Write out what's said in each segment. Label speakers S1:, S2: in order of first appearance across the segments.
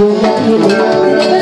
S1: Thank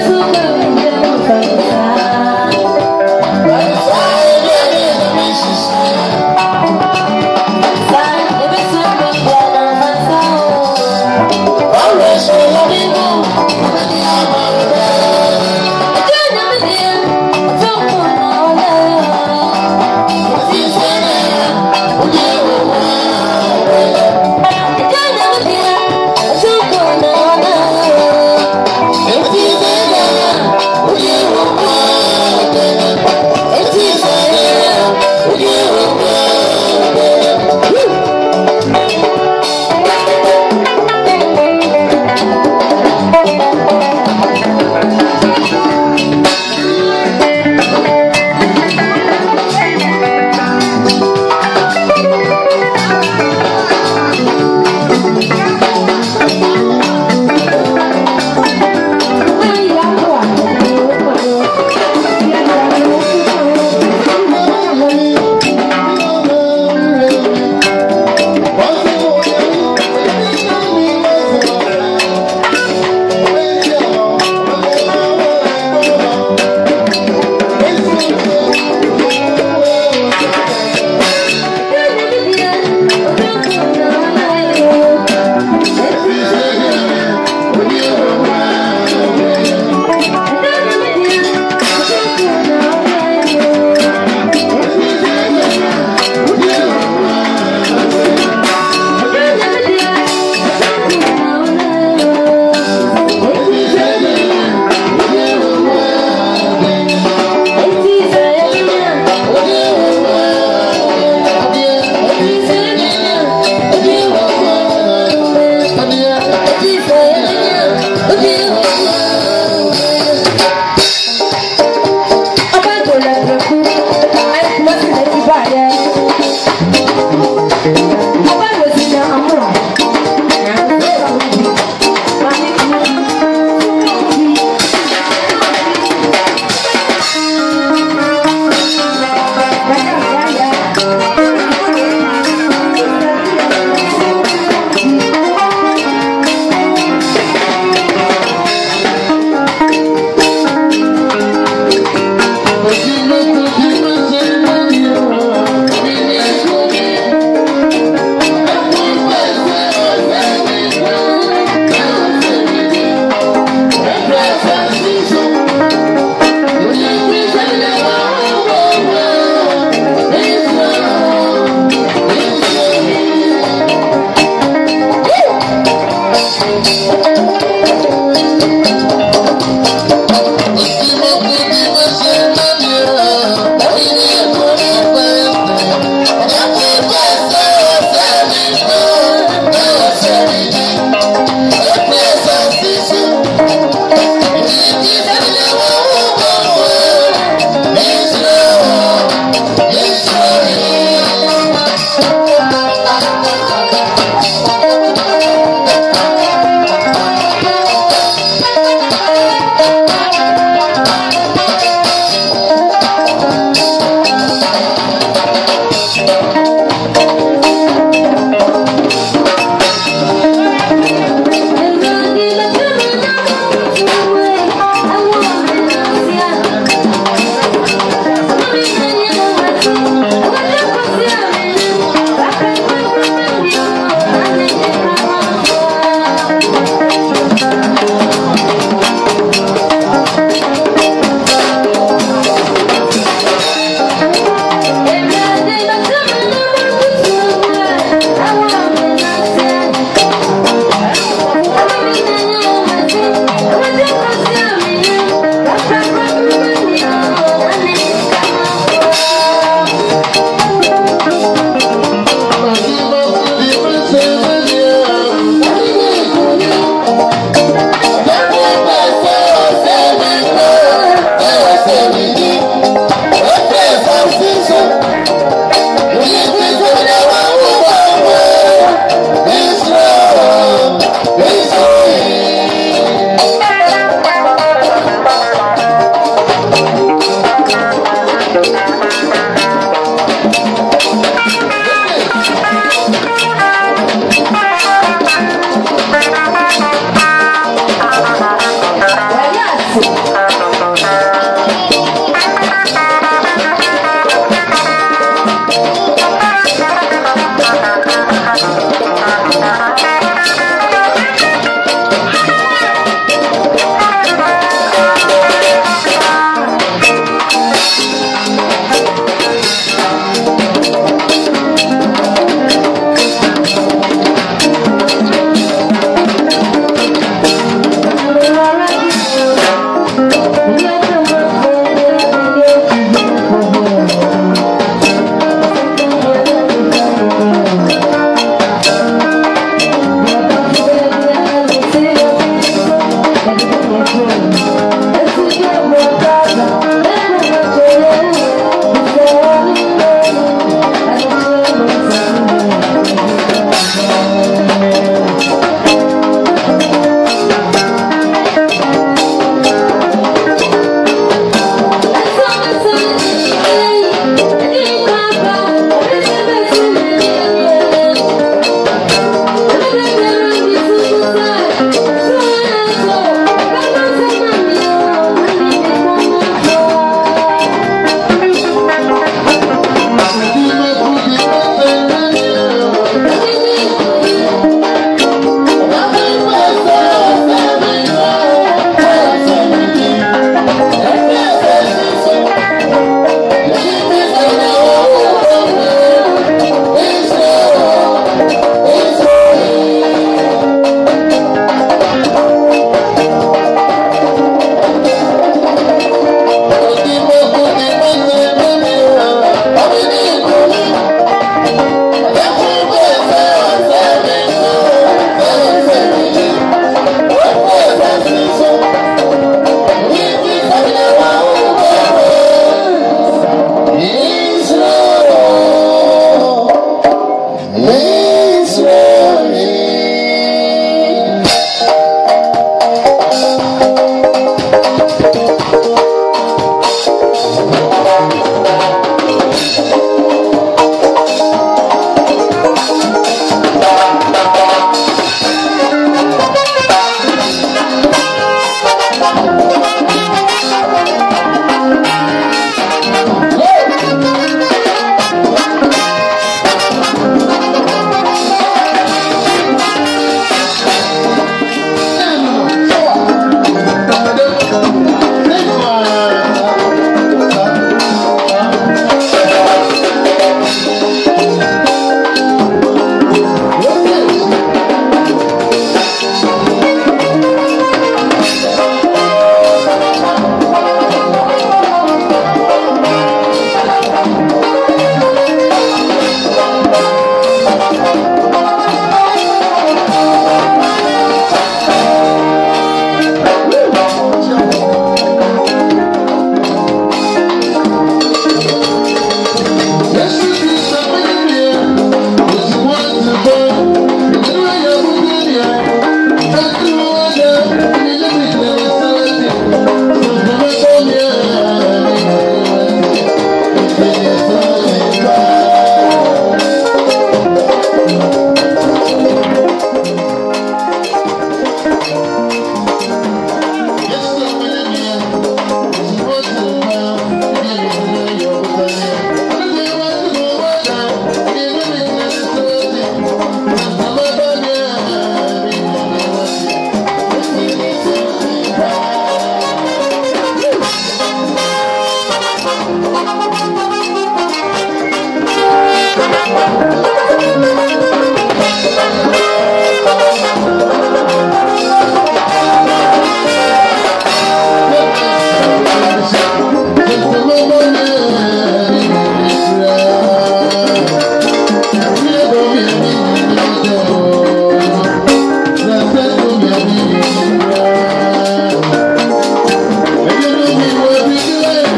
S2: we will be doing.